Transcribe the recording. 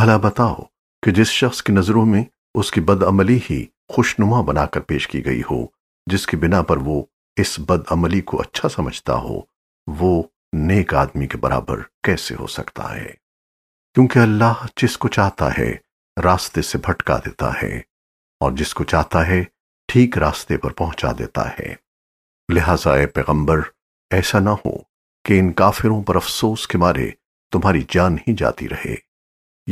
भला बताओ कि जिस शख्स की नज़रों में उसकी बदअमली ही खुशनुमा बनाकर पेश की गई हो, जिसकी बिना पर वो इस बदअमली को अच्छा समझता हो, वो नेक आदमी के बराबर कैसे हो सकता है? क्योंकि अल्लाह जिसको चाहता है, रास्ते से भटका देता है, और जिसको चाहता है, ठीक रास्ते पर पहुँचा देता है। लिहाजा ए पैगंबर, ऐसा ना हो कि इन काफिरों पर अफसोस के मारे तुम्हारी जान ही जाती रहे।